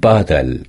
بادل